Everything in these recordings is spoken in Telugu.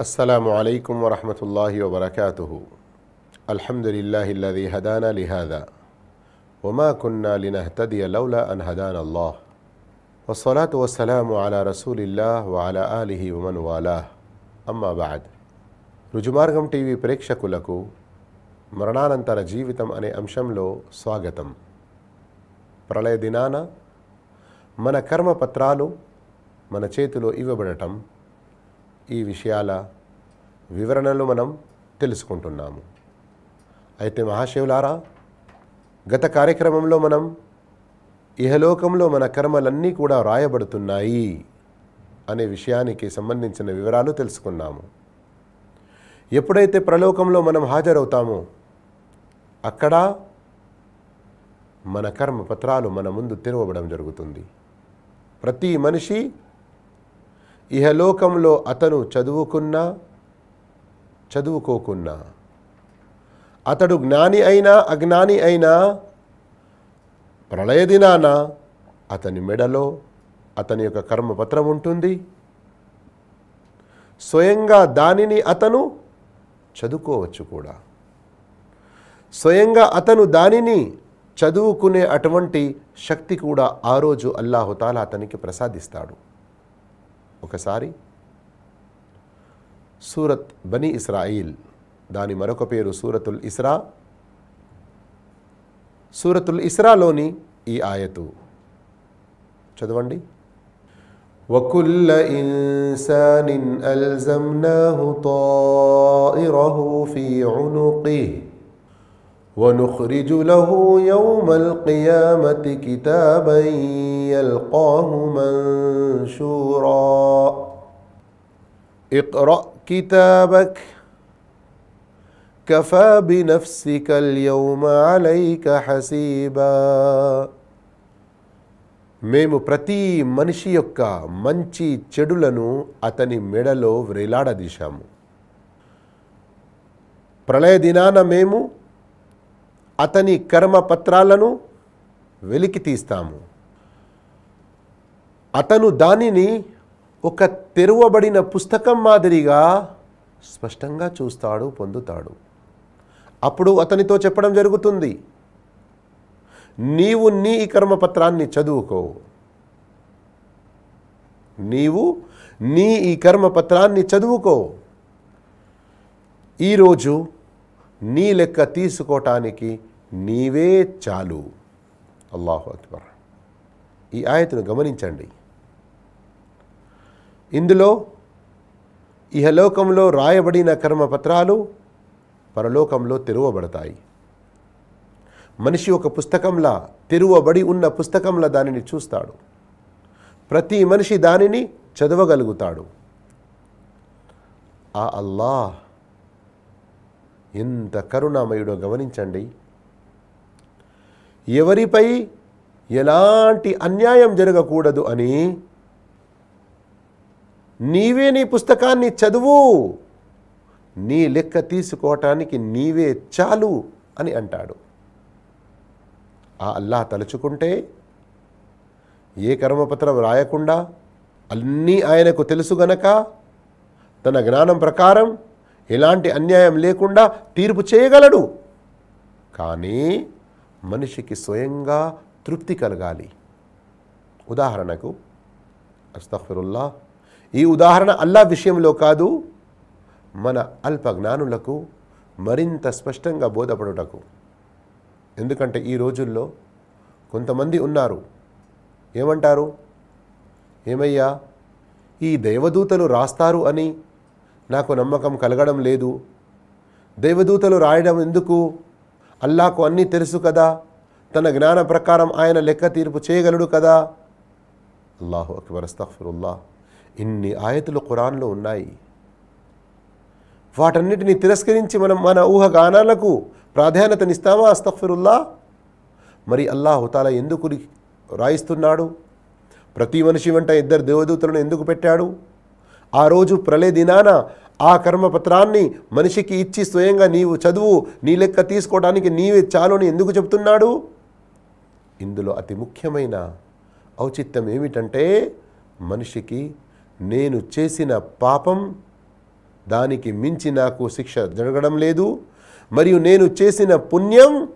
السلام عليكم ورحمة الله وبركاته. الحمد لله الذي هدانا لهذا وما كنا لنهتدي لولا أن هدانا الله. والصلاة والسلام على رسول الله وعلى آله ومن والاه. أما بعد رجمارغم تي అమ్మా బాద్ రుజుమార్గం టీవీ ప్రేక్షకులకు మరణానంతర జీవితం అనే అంశంలో స్వాగతం. ప్రళయ దినాన మన కర్మపత్రాలు మన చేతిలో ఇవ్వబడటం ఈ విషయాల వివరణలు మనం తెలుసుకుంటున్నాము. అయితే మహాశివులారా గత కార్యక్రమంలో మనం ఇహలోకంలో మన కర్మలన్నీ కూడా వ్రాయబడుతున్నాయి అనే విషయానికి సంబంధించిన వివరాలు తెలుసుకున్నాము. ఎప్పుడైతే ప్రలోకంలో మనం హాజరవుతామో అక్కడ మన కర్మ పత్రాలు మన ముందు తెరవబడం జరుగుతుంది. ప్రతి మనిషి ఇహలోకంలో అతను చదువుకున్నా చదువుకోకున్నా. అతడు జ్ఞాని అయినా అజ్ఞాని అయినా ప్రళయ దినాన అతని మెడలో అతని యొక్క కర్మపత్రం ఉంటుంది. స్వయంగా దానిని అతను చదువుకోవచ్చు కూడా. స్వయంగా అతను దానిని చదువుకునే అటువంటి శక్తి కూడా ఆ రోజు అల్లాహుతాలా అతనికి ప్రసాదిస్తాడు. ఒకసారి సూరత్ బనీ ఇస్రాయిల్ దాని మరొక పేరు సూరతుల్ ఇస్రా సూరతుల్ ఇస్రాలోని ఈ ఆయతు చదవండి وكل إنسان ألزمناه طائره في عنقه ونخرج له يوم القيامة كتابا يلقاه منشورا اقرأ كتابك كفى بنفسك اليوم عليك حسيبا మేము ప్రతి మనిషి యొక్క మంచి చెడులను అతని మెడలో వ్రేలాడదీశాము ప్రళయ దినాన మేము అతని కర్మ పత్రాలను వెలికి తీస్తాము అతను దానిని ఒక తెరువబడిన పుస్తకం మాదిరిగా స్పష్టంగా చూస్తాడు పొందుతాడు. అప్పుడు అతనితో చెప్పడం జరుగుతుంది. నీవు నీ ఈ కర్మపత్రాన్ని చదువుకో. నీవు నీ ఈ కర్మపత్రాన్ని చదువుకో. ఈరోజు నీ లెక్క తీసుకోవటానికి నీవే చాలు. అల్లాహు అక్బర్. ఈ ఆయతను గమనించండి. ఇందులో ఇహలోకంలో రాయబడిన కర్మపత్రాలు పరలోకంలో తెరవబడతాయి. మనిషి ఒక పుస్తకంలా తెరువబడి ఉన్న పుస్తకంలా దానిని చూస్తాడు. ప్రతి మనిషి దానిని చదవగలుగుతాడు. ఆ అల్లాహ్ ఎంత కరుణామయుడో గమనించండి. ఎవరిపై ఎలాంటి అన్యాయం జరగకూడదు అని నీవే నీ పుస్తకాన్ని చదువు. నీ లెక్క తీసుకోవటానికి నీవే చాలు అని అంటాడు. ఆ అల్లాహ్ తలుచుకుంటే ఏ కర్మపత్రం రాయకుండా అన్నీ ఆయనకు తెలుసు గనక తన జ్ఞానం ప్రకారం ఎలాంటి అన్యాయం లేకుండా తీర్పు చేయగలడు. కానీ మనిషికి స్వయంగా తృప్తి కలగాలి. ఉదాహరణకు అస్తఫరుల్లా ఈ ఉదాహరణ అల్లా విషయంలో కాదు మన అల్ప జ్ఞానులకు మరింత స్పష్టంగా బోధపడుటకు. ఎందుకంటే ఈ రోజుల్లో కొంతమంది ఉన్నారు. ఏమంటారు? ఏమయ్యా ఈ దైవదూతలు రాస్తారు అని నాకు నమ్మకం కలగడం లేదు. దైవదూతలు రాయడం ఎందుకు? అల్లాకు అన్నీ తెలుసు కదా. తన జ్ఞాన ప్రకారం ఆయన లెక్క తీర్పు చేయగలడు కదా. అల్లాహు అక్బర్ అస్తఫరుల్లా ఇన్ని ఆయతులు ఖురాన్లో ఉన్నాయి. వాటన్నిటిని తిరస్కరించి మనం మన ఊహగానాలకు ప్రాధాన్యతనిస్తామా? అస్తఫిరుల్లా మరి అల్లాహుతాల ఎందుకు రాయిస్తున్నాడు? ప్రతి మనిషి వెంట ఇద్దరు దేవదూతలను ఎందుకు పెట్టాడు? ఆ రోజు ప్రళయ దినాన ఆ కర్మపత్రాన్ని మనిషికి ఇచ్చి స్వయంగా నీవు చదువు నీ లెక్క తీసుకోవడానికి నీవే చాలుని ఎందుకు చెప్తున్నాడు ఇందులో అతి ముఖ్యమైన ఔచిత్యం ఏమిటంటే మనిషికి నేను చేసిన పాపం దానికి మించి నాకు శిక్ష జరగడం లేదు. మరియు నేను చేసిన పుణ్యం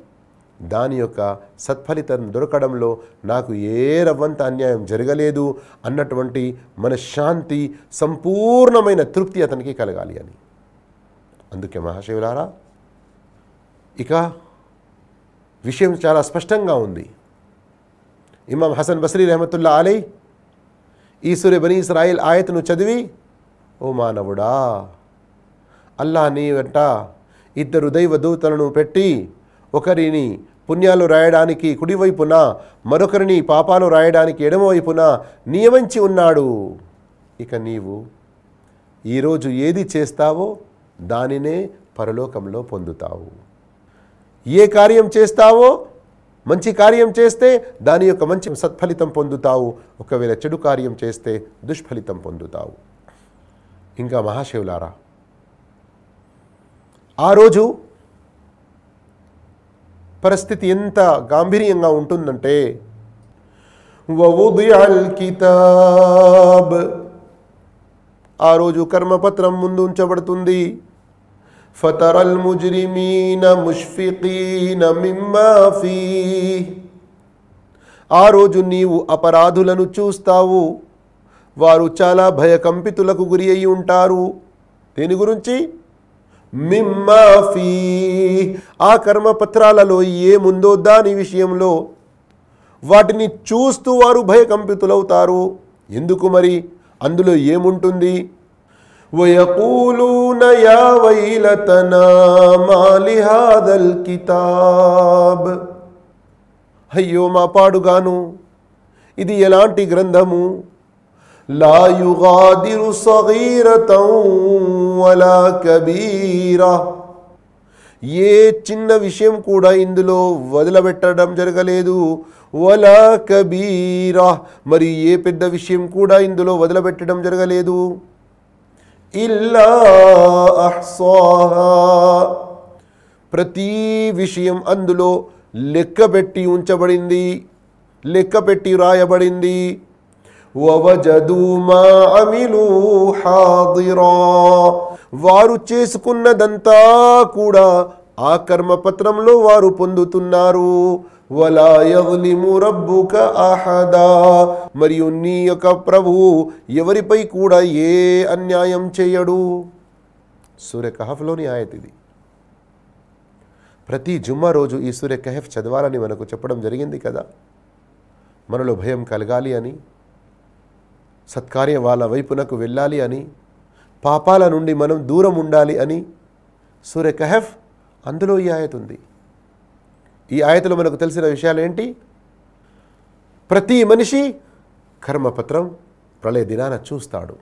దాని యొక్క సత్ఫలితం దొరకడంలో నాకు ఏ రవ్వంత అన్యాయం జరగలేదు అన్నటువంటి మనశ్శాంతి సంపూర్ణమైన తృప్తి అతనికి కలగాలి అని. అందుకే మహాశివులారా ఇక విషయం చాలా స్పష్టంగా ఉంది. ఇమాం హసన్ బస్రీ రహమతుల్లా అలై ఈ సూర్య బనీ ఇస్రాయిల్ ఆయతను చదివి ఓ మానవుడా అల్లా నీ వెంట ఇద్దరు దైవ దూతలను పెట్టి ఒకరిని పుణ్యాలు రాయడానికి కుడివైపున మరొకరిని పాపాలు రాయడానికి ఎడమవైపున నియమించి ఉన్నాడు. ఇక నీవు ఈరోజు ఏది చేస్తావో దానినే పరలోకంలో పొందుతావు. ఏ కార్యం చేస్తావో మంచి కార్యం చేస్తే దాని యొక్క మంచి సత్ఫలితం పొందుతావు. ఒకవేళ చెడు కార్యం చేస్తే దుష్ఫలితం పొందుతావు. ఇంకా మహాశివులారా ఆ రోజు పరిస్థితి ఎంత గాంభీర్యంగా ఉంటుందంటే కితాబ్ ఆ రోజు కర్మపత్రం ముందు ఉంచబడుతుంది. ఫతరల్ المجرمين مشفقين مما فيه. ఆ రోజు నీవు అపరాధులను చూస్తావు. వారు చాలా భయకంపితులకు గురి అయి ఉంటారు. దీని గురించి? మిమ్మాఫీ ఆ కర్మపత్రాలలో ఏముందో దాని విషయంలో. వాటిని చూస్తూ వారు భయకంపితులవుతారు. ఎందుకు మరి? అందులో ఏముంటుంది? ويقولون يا ويلتنا ما لهذا الكتاب అయ్యో మా పాడుగాను ఇది ఎలాంటి గ్రంథము లా యుగాదిరు సగీరతం వలా కబీరా ఏ చిన్న విషయం కూడా ఇందులో వదిలిపెట్టడం జరగలేదు వలా కబీరా మరి ఏ పెద్ద విషయం కూడా ఇందులో వదిలిపెట్టడం జరగలేదు ఇల్లా అహ్సాహా ప్రతి విషయం అందులో లెక్కపెట్టి ఉంచబడింది. లెక్కపెట్టి రాయబడింది. వారు చేసుకున్నదంతా కూడా ఆ కర్మపత్రంలో వారు పొందుతున్నారు. వలా యగ్లిము రబ్బుక అహదా. మరియు నీ యొక్క ప్రభువు ఎవరిపై కూడా ఏ అన్యాయం చేయడు. సూర్య కహఫ్లోని ఆయత్ ఇది. ప్రతి జుమ్మా రోజు ఈ సూర్య కహఫ్ చదవాలని మనకు చెప్పడం జరిగింది కదా. మనలో భయం కలగాలి అని సత్కార్యం వాళ్ళ వైపునకు వెళ్ళాలి అని పాపాల నుండి మనం దూరం ఉండాలి అని సూర్య కహఫ్ అందులో ఈ ఆయత ఉంది. ఈ ఆయతలో మనకు తెలిసిన విషయాలు ఏంటి? ప్రతి మనిషి కర్మపత్రం ప్రళయ దినాన చూస్తాడు.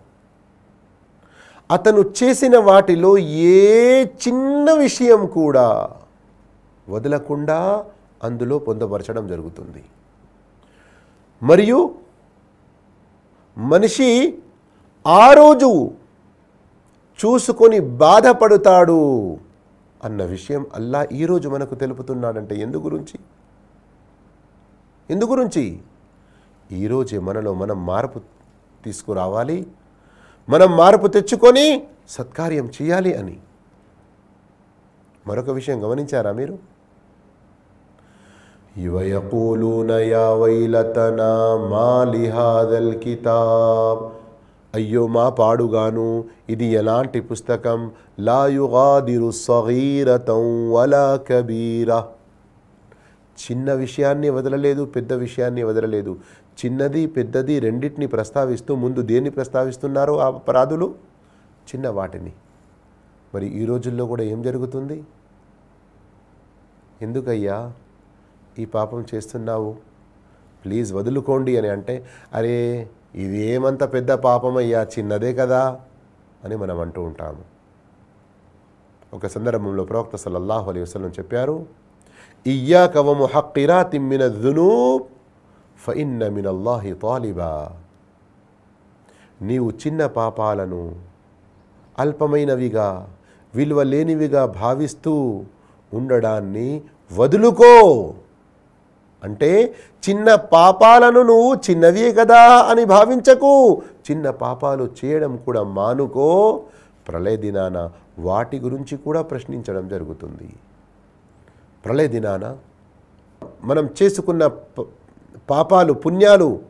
అతను చేసిన వాటిలో ఏ చిన్న విషయం కూడా వదలకుండా అందులో పొందపరచడం జరుగుతుంది. మరియు మనిషి ఆ రోజు చూసుకొని బాధపడుతాడు. అన్న విషయం అల్లా ఈరోజు మనకు తెలుపుతున్నాడంటే ఎందు గురించి? ఎందు గురించి? ఈరోజే మనలో మనం మార్పు తీసుకురావాలి మనం మార్పు తెచ్చుకొని సత్కార్యం చేయాలి అని. మరొక విషయం గమనించారా మీరు? ఇవయకూలూనయా వైలతనా మాలిహాదల్ కితాబ్ అయ్యో మా పాడుగాను ఇది ఎలాంటి పుస్తకం? లాయుగాదిరు సగీరతం వలా కబీరా. చిన్న విషయాన్ని వదలలేదు పెద్ద విషయాన్ని వదలలేదు. చిన్నది పెద్దది రెండింటిని ప్రస్తావిస్తూ ముందు దేన్ని ప్రస్తావిస్తున్నారు ఆ అపరాధులు? చిన్న వాటిని. మరి ఈ రోజుల్లో కూడా ఏం జరుగుతుంది? ఎందుకయ్యా ఈ పాపం చేస్తున్నావు? ప్లీజ్ వదులుకోండి అని అంటే అరే ఇది ఏమంత పెద్ద పాపమయ్యా చిన్నదే కదా అని మనం అంటూ ఉంటాము. ఒక సందర్భంలో ప్రవక్త సల్లల్లాహు అలైహి వసలం చెప్పారు ఇయ్యా కవము హక్కిరా తిమ్మిన దునూబ్ ఫయిన్న మినల్లాహి తాలిబా. నీవు చిన్న పాపాలను అల్పమైనవిగా విలువ లేనివిగా భావిస్తూ ఉండడాన్ని వదులుకో. అంటే చిన్న పాపాలను నువ్వు చిన్నవే కదా అని భావించకు. చిన్న పాపాలు చేయడం కూడా మానుకో. ప్రళయ దినాన వాటి గురించి కూడా ప్రశ్నించడం జరుగుతుంది. ప్రళయ దినాన మనం చేసుకున్న పాపాలు పుణ్యాలు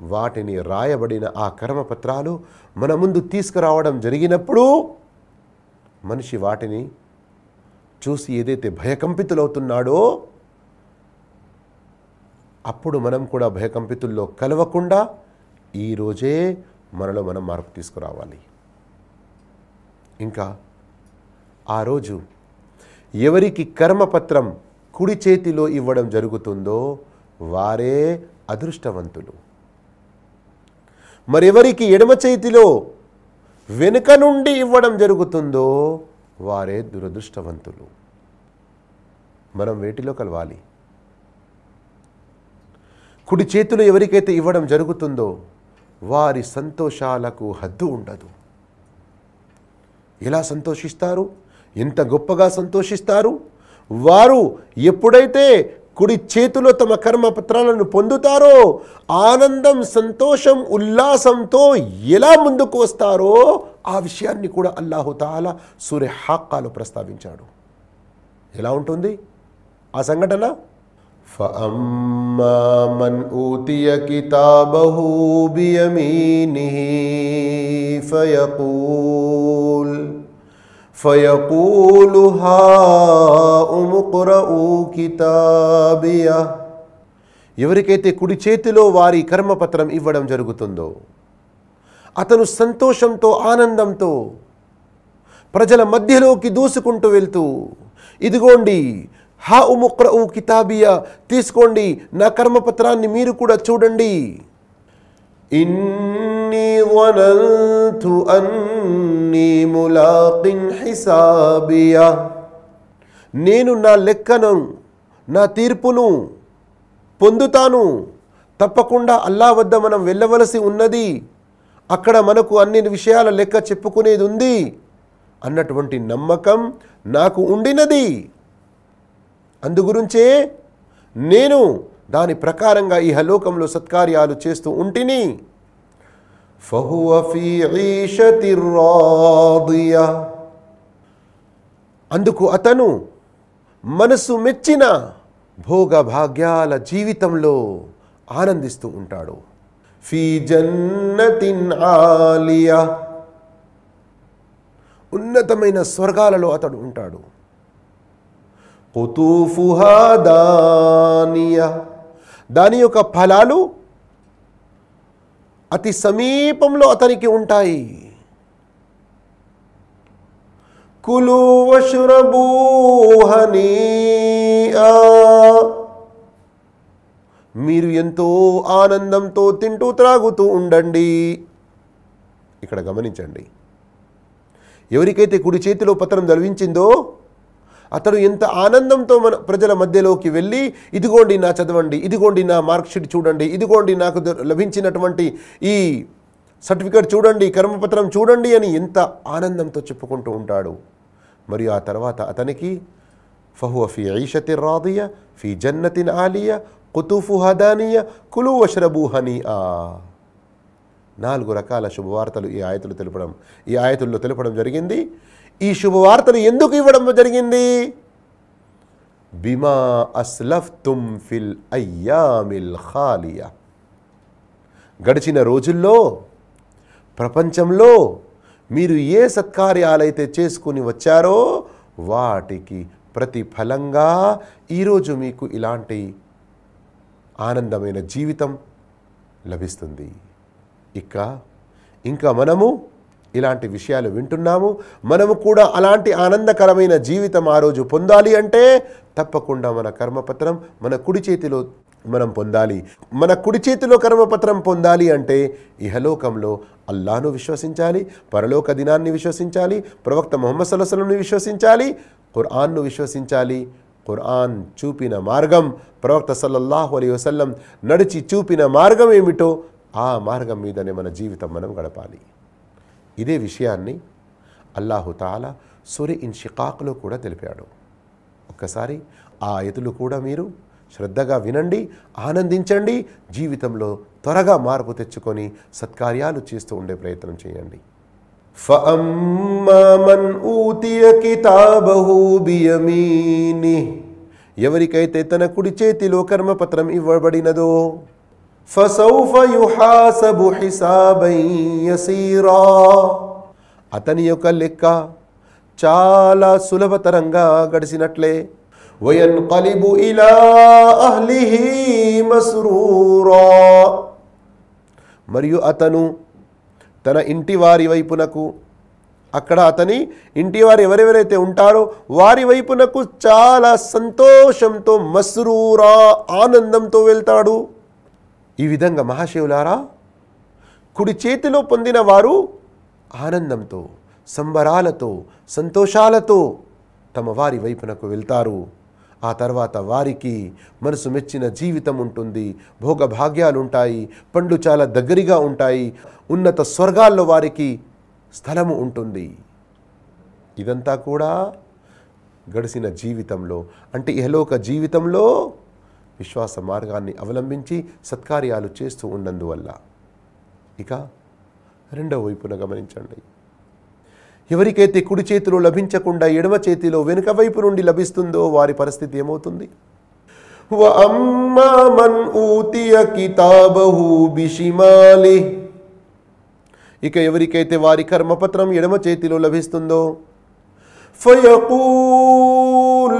వాటిని రాయబడిన ఆ కర్మపత్రాలు మన ముందు తీసుకురావడం జరిగినప్పుడు మనిషి వాటిని చూసి ఏదైతే భయకంపితులవుతున్నాడో అప్పుడు మనం కూడా భయకంపితుల్లో కలవకుండా ఈరోజే మనలో మనం మార్పు తీసుకురావాలి. ఇంకా ఆ రోజు ఎవరికి కర్మపత్రం కుడి చేతిలో ఇవ్వడం జరుగుతుందో వారే అదృష్టవంతులు. మరెవరికి ఎడమ చేతిలో వెనుక నుండి ఇవ్వడం జరుగుతుందో వారే దురదృష్టవంతులు. మనం వేటిలో కలవాలి? కుడి చేతులు ఎవరికైతే ఇవ్వడం జరుగుతుందో వారి సంతోషాలకు హద్దు ఉండదు. ఎలా సంతోషిస్తారు? ఎంత గొప్పగా సంతోషిస్తారు? వారు ఎప్పుడైతే కుడి చేతిలో తమ కర్మపత్రాలను పొందుతారో ఆనందం సంతోషం ఉల్లాసంతో ఎలా ముందుకు వస్తారో ఆ విషయాన్ని కూడా అల్లాహుతాల సూర్య హాక్కాలు ప్రస్తావించాడు. ఎలా ఉంటుంది? ఆ సంఘటన? فأما من أوتي كتابه بيمينه فيقول فيقول هاؤم اقرءوا كتابيه ఎవరికైతే కుడి చేతిలో వారి కర్మపత్రం ఇవ్వడం జరుగుతుందో అతను సంతోషంతో ఆనందంతో ప్రజల మధ్యలోకి దూసుకుంటూ వెళ్తూ ఇదిగోండి హా ఉముక్ర ఊ కితాబియా? తీసుకోండి. నా కర్మపత్రాన్ని మీరు కూడా చూడండి. ఇన్ని వనంతు అన్ని ములాకిన్ హిసాబియా. నేను నా లెక్కను నా తీర్పును పొందుతాను. తప్పకుండా అల్లా వద్ద మనం వెళ్ళవలసి ఉన్నది. అక్కడ మనకు అన్ని విషయాల లెక్క చెప్పుకునేది ఉంది అన్నటువంటి నమ్మకం నాకు ఉండినది. అందుగురించే నేను దాని ప్రకారంగా ఈ హలోకంలో సత్కార్యాలు చేస్తూ ఉంటిని. అందుకు అతను మనసు మెచ్చిన భోగభాగ్యాల జీవితంలో ఆనందిస్తూ ఉంటాడు. ఫీ జన్నతిన్ ఆలియా. ఉన్నతమైన స్వర్గాలలో అతడు ఉంటాడు. కుతూఫుహా దానియా. దాని యొక్క ఫలాలు అతి సమీపంలో అతనికి ఉంటాయి. కులు వషురబూ మీరు ఎంతో ఆనందంతో తింటూ త్రాగుతూ ఉండండి. ఇక్కడ గమనించండి. ఎవరికైతే కుడి చేతిలో పత్రం చదివించిందో అతడు ఎంత ఆనందంతో మన ప్రజల మధ్యలోకి వెళ్ళి ఇదిగోండి నా చదవండి ఇదిగోండి నా మార్క్షీట్ చూడండి ఇదిగోండి నాకు ద- లభించినటువంటి ఈ సర్టిఫికేట్ చూడండి కర్మపత్రం చూడండి అని ఎంత ఆనందంతో చెప్పుకుంటూ ఉంటాడు. మరియు ఆ తర్వాత అతనికి ఫహువ ఫీ ఐషతి రాదియ ఫీ జన్నతిన్ ఆలియ కుతుఫు హదానియ కులు వష్రబూ హనీఆ. నాలుగు రకాల శుభవార్తలు ఈ ఆయతులు తెలపడం ఈ ఆయతుల్లో తెలపడం జరిగింది. ఈ శుభవార్తను ఎందుకు ఇవ్వడం జరిగింది? బిమా అస్లఫ్ తుమ్ ఫిల్ అయ్యామిల్ ఖాలియా. గడిచిన రోజుల్లో ప్రపంచంలో మీరు ఏ సత్కార్యాలైతే చేసుకుని వచ్చారో వాటికి ప్రతిఫలంగా ఈరోజు మీకు ఇలాంటి ఆనందమైన జీవితం లభిస్తుంది. ఇక ఇంకా మనము ఇలాంటి విషయాలు వింటున్నాము. మనము కూడా అలాంటి ఆనందకరమైన జీవితం ఆ రోజు పొందాలి అంటే తప్పకుండా మన కర్మపత్రం మన కుడి చేతిలో మనం పొందాలి. మన కుడి చేతిలో కర్మపత్రం పొందాలి అంటే ఇహలోకంలో అల్లాను విశ్వసించాలి పరలోక దినాన్ని విశ్వసించాలి ప్రవక్త మొహమ్మద్ సల్లాహంని విశ్వసించాలి ఖుర్ఆన్ను విశ్వసించాలి. ఖుర్ఆన్ చూపిన మార్గం ప్రవక్త సల్లల్లాహు అలీ వసల్లం నడిచి చూపిన మార్గం ఏమిటో ఆ మార్గం మీదనే మన జీవితం మనం గడపాలి. ఇదే విషయాన్ని అల్లాహుతాల సూర్య ఇన్షికాకులో కూడా తెలిపాడు. ఒక్కసారి ఆ ఆయతులు కూడా మీరు శ్రద్ధగా వినండి ఆనందించండి జీవితంలో త్వరగా మార్పు తెచ్చుకొని సత్కార్యాలు చేస్తూ ఉండే ప్రయత్నం చేయండి. ఎవరికైతే తన కుడి చేతిలో కర్మపత్రం ఇవ్వబడినదో ఫసౌఫ యుహాసబు హిసాబన్ అతని యొక్క లెక్క చాలా సులభతరంగా గడిచినట్లే. వయన్ కలిబు ఇలా అహ్లిహి మస్రూరా మరియు అతను తన ఇంటి వారి వైపునకు అక్కడ అతని ఇంటి వారు ఎవరెవరైతే ఉంటారో వారి వైపునకు చాలా సంతోషంతో మస్రూరా ఆనందంతో వెళ్తాడు. ఈ విధంగా మహాశివులారా కుడి చేతిలో పొందిన వారు ఆనందంతో సంబరాలతో సంతోషాలతో తమ వారి వైపునకు వెళ్తారు. ఆ తర్వాత వారికి మనసు మెచ్చిన జీవితం ఉంటుంది భోగభాగ్యాలుంటాయి పండ్లు చాలా దగ్గరగా ఉంటాయి ఉన్నత స్వర్గాల్లో వారికి స్థలము ఉంటుంది. ఇదంతా కూడా గడిచిన జీవితంలో అంటే ఇహలోక జీవితంలో విశ్వాస మార్గాన్ని అవలంబించి సత్కార్యాలు చేస్తూ ఉన్నందువల్ల. ఇక రెండవ వైపున గమనించండి. ఎవరికైతే కుడి చేతిలో లభించకుండా ఎడమ చేతిలో వెనుక వైపు నుండి లభిస్తుందో వారి పరిస్థితి ఏమవుతుంది? ఇక ఎవరికైతే వారి కర్మపత్రం ఎడమ చేతిలో లభిస్తుందో ఫయకూల్.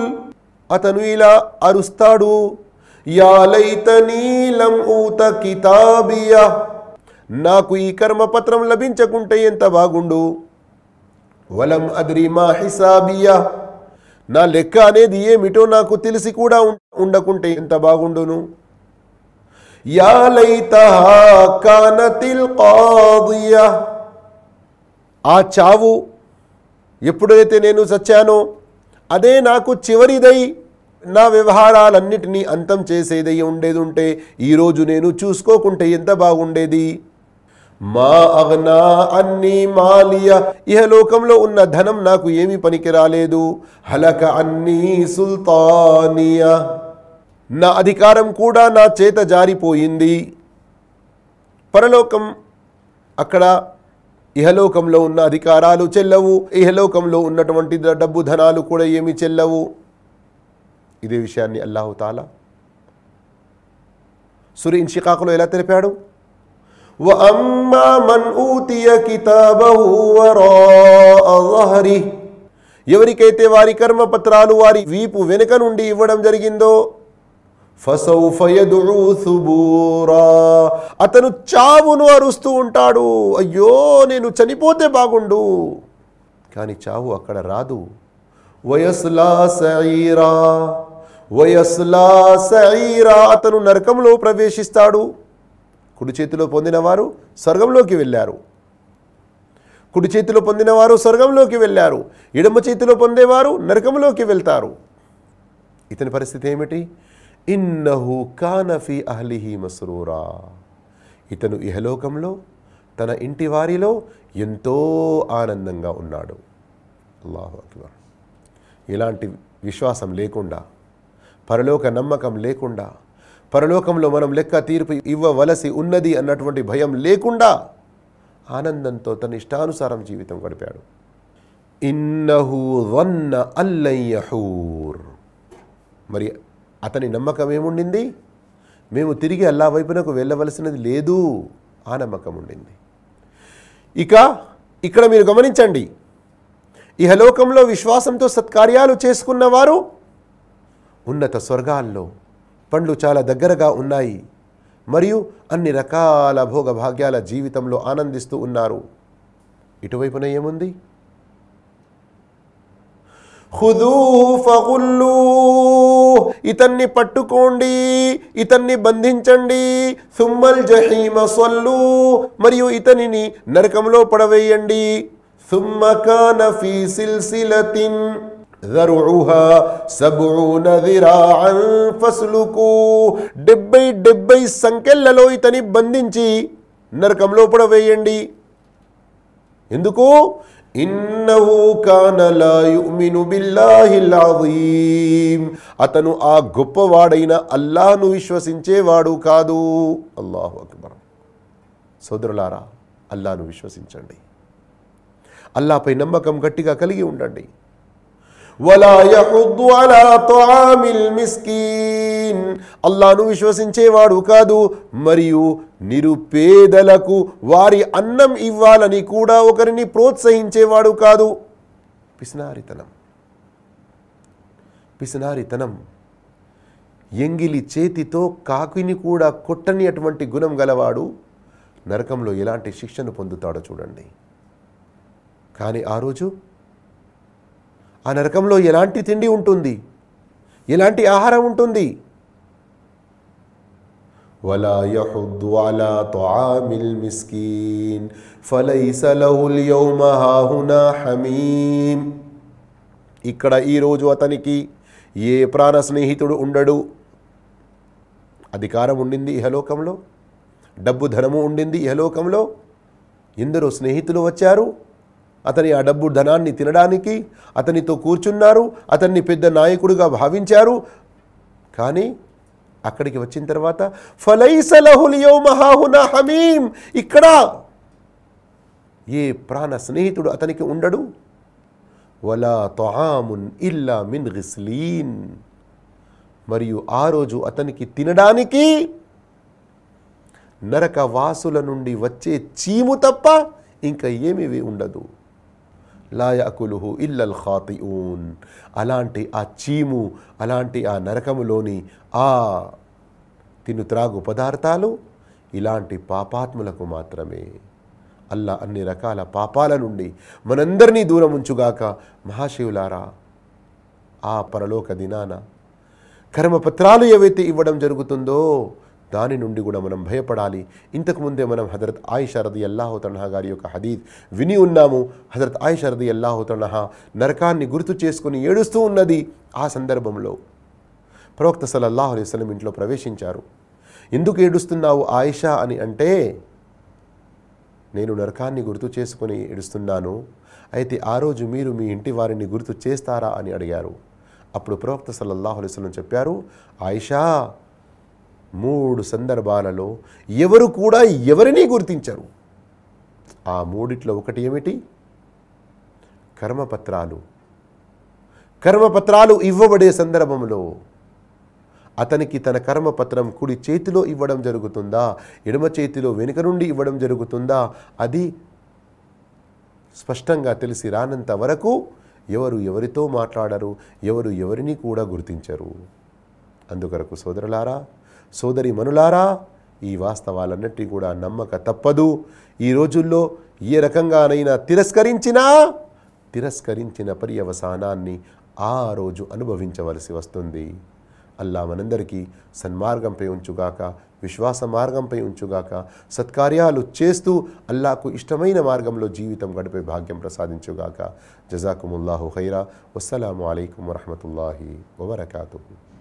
అతను ఇలా అరుస్తాడు యా లైతనీ లం ఊత కితాబియా. నాకు ఈ కర్మపత్రం లభించకుంటే ఎంత బాగుండు? వలం అద్రి మా హిసాబియా. నా లెక్క అనేది ఏమిటో నాకు తెలిసి కూడా ఉండకుంటే ఎంత బాగుండును? యా లైతహా కానతిల్ కాదియా. ఆ చావు ఎప్పుడైతే నేను చచ్చానో అదే నాకు చివరిదై నా వ్యవహారాలన్నిటినీ అంతం చేసేదై ఉండేది ఉంటే ఈరోజు నేను చూసుకోకుంటే ఎంత బాగుండేది? మా అగ్నా అన్ని మాలియ ఇహలోకంలో ఉన్న ధనం నాకు ఏమీ పనికి రాలేదు హలక అన్ని సుల్తానియా. నా అధికారం కూడా నా చేత జారిపోయింది. పరలోకం అక్కడ ఇహలోకంలో ఉన్న అధికారాలు చెల్లవు. ఇహలోకంలో ఉన్నటువంటి డబ్బు ధనాలు కూడా ఏమి చెల్లవు. ఇదే విషయాన్ని అల్లాహుతాల సురి ఇన్షికాకులో ఎలా తెలిపాడు? ఎవరికైతే వారి కర్మ పత్రాలు వారి వీపు వెనుక నుండి ఇవ్వడం జరిగిందో అతను చావును అరుస్తూ ఉంటాడు. అయ్యో నేను చనిపోతే బాగుండు. కానీ చావు అక్కడ రాదు. వయస్లా సైరా వయస్లా సైరా అతను నరకంలో ప్రవేశిస్తాడు. కుడి చేతిలో పొందినవారు స్వర్గంలోకి వెళ్ళారు. కుడి చేతిలో పొందినవారు స్వర్గంలోకి వెళ్ళారు. ఎడమ చేతిలో పొందేవారు నరకంలోకి వెళ్తారు. ఇతని పరిస్థితి ఏమిటి? ఇన్నహు కానఫీ అహ్లిహి మసరూరా. ఇతను ఇహలోకంలో తన ఇంటి వారిలో ఎంతో ఆనందంగా ఉన్నాడు. అల్లాహు అక్బర్. ఇలాంటి విశ్వాసం లేకుండా పరలోక నమ్మకం లేకుండా పరలోకంలో మనం లెక్క తీర్పు ఇవ్వవలసి ఉన్నది అన్నటువంటి భయం లేకుండా ఆనందంతో తన ఇష్టానుసారం జీవితం గడిపాడు. ఇన్నహు వన్న అల్లయ్యహూర్. మరి అతని నమ్మకం ఏముండింది? మేము తిరిగి అల్లా వైపునకు వెళ్ళవలసినది లేదు ఆ నమ్మకం ఉండింది. ఇక ఇక్కడ మీరు గమనించండి. ఇహలోకంలో విశ్వాసంతో సత్కార్యాలు చేసుకున్నవారు ఉన్నత స్వర్గాల్లో పండ్లు చాలా దగ్గరగా ఉన్నాయి. మరియు అన్ని రకాల భోగభాగ్యాల జీవితంలో ఆనందిస్తూ ఉన్నారు. ఇటువైపున ఏముంది? ఇతన్ని పట్టుకోండి ఇతన్ని బంధించండి సుమ్మల్ జహీమ సొల్లు మరియు ఇతనిని నరకంలో పడవేయండి. సుమ్మకాన సిల్సిలతిన్ ذرعها سبعون ذراعا فاسلكوه డెబ్బై డెబ్బై సంఖ్యలలో ఇతని బంధించి నరకంలో పడవేయండి ఎందుకు ఇన్నహు కాన లా యుమిను బిల్లాహిల్ అజీమ్ అతను ఆ గొప్పవాడైన అల్లాహ్ను విశ్వసించేవాడు కాదు అల్లాహు అక్బర్ సోదరులారా అల్లాహ్ను విశ్వసించండి అల్లాపై నమ్మకం గట్టిగా కలిగి ఉండండి వలా యహుద్దు అలా తామిల్ మిస్కీన్ అల్లాను విశ్వసించేవాడు కాదు మరియు నిరుపేదలకు వారి అన్నం ఇవ్వాలని కూడా ఒకరిని ప్రోత్సహించేవాడు కాదు. పిసినారితనం. పిసినారితనం. ఎంగిలి చేతితో కాకిని కూడా కొట్టని అటువంటి గుణం గలవాడు నరకంలో ఎలాంటి శిక్షను పొందుతాడో చూడండి. కానీ ఆ రోజు ఆ నరకంలో ఎలాంటి తిండి ఉంటుంది ఎలాంటి ఆహారం ఉంటుంది ولا يحض على طعام المسكين فليس له اليوم هاهنا حميم ఇక్కడ ఈరోజు అతనికి ఏ ప్రాణ స్నేహితుడు ఉండడు అధికారం ఉండింది ఇహలోకంలో డబ్బు ధనము ఉండింది ఇహలోకంలో ఎందరో స్నేహితులు వచ్చారు అతని ఆ డబ్బు ధనాన్ని తినడానికి అతనితో కూర్చున్నారు అతన్ని పెద్ద నాయకుడిగా భావించారు. కానీ అక్కడికి వచ్చిన తర్వాత ఫలైసలహులియో మహాహున హమీం? ఇక్కడ ఏ ప్రాణ స్నేహితుడు అతనికి ఉండడు. వలా తొహామున్ ఇల్లా మిన్ గిస్లీన్ మరియు ఆ రోజు అతనికి తినడానికి నరక వాసుల నుండి వచ్చే చీము తప్ప ఇంకా ఏమీ ఉండదు. లాయాకులుహు ఇల్లల్ ఖాతిఊన్. అలాంటి ఆ చీము అలాంటి ఆ నరకములోని ఆ తిను త్రాగు పదార్థాలు ఇలాంటి పాపాత్ములకు మాత్రమే. అల్లా అన్ని రకాల పాపాల నుండి మనందరినీ దూరం ఉంచుగాక మహాశివులారా ఆ పరలోక దినాన కర్మపత్రాలు ఏవైతే ఇవ్వడం జరుగుతుందో దాని నుండి కూడా మనం భయపడాలి. ఇంతకుముందే మనం హజరత్ ఆయిషా రది తనహా గారి యొక్క హదీద్ విని ఉన్నాము. హజరత్ ఆయిషా రది తనహా నరకాన్ని గుర్తు చేసుకుని ఏడుస్తూ ఉన్నది. ఆ సందర్భంలో ప్రవక్త సలల్లాహు అలైహి ఇంట్లో ప్రవేశించారు. ఎందుకు ఏడుస్తున్నావు ఆయిషా అని అంటే నేను నరకాన్ని గుర్తు చేసుకుని ఏడుస్తున్నాను. అయితే ఆ రోజు మీరు మీ ఇంటి వారిని గుర్తు చేస్తారా? అని అడిగారు. అప్పుడు ప్రవక్త సల్లల్లాహు అలైహి చెప్పారు ఆయిషా మూడు సందర్భాలలో ఎవరు కూడా ఎవరినీ గుర్తించరు. ఆ మూడిట్లో ఒకటి ఏమిటి? కర్మపత్రాలు. కర్మపత్రాలు ఇవ్వబడే సందర్భంలో అతనికి తన కర్మపత్రం కుడి చేతిలో ఇవ్వడం జరుగుతుందా? ఎడమ చేతిలో వెనుక నుండి ఇవ్వడం జరుగుతుందా? అది స్పష్టంగా తెలిసి రానంత వరకు ఎవరు ఎవరితో మాట్లాడరు ఎవరు ఎవరిని కూడా గుర్తించరు. అందుకొరకు సోదరులారా సోదరి మనులారా ఈ వాస్తవాలన్నిటి కూడా నమ్మక తప్పదు. ఈ రోజుల్లో ఏ రకంగానైనా తిరస్కరించినా తిరస్కరించిన పర్యవసానాన్ని ఆ రోజు అనుభవించవలసి వస్తుంది. అల్లా మనందరికీ సన్మార్గంపై ఉంచుగాక విశ్వాస మార్గంపై ఉంచుగాక సత్కార్యాలు చేస్తూ అల్లాకు ఇష్టమైన మార్గంలో జీవితం గడిపే భాగ్యం ప్రసాదించుగాక. జజాకుముల్లాహు ఖైరా. వస్సలాము అలైకుం వరహమతుల్లాహి వబర్కాతు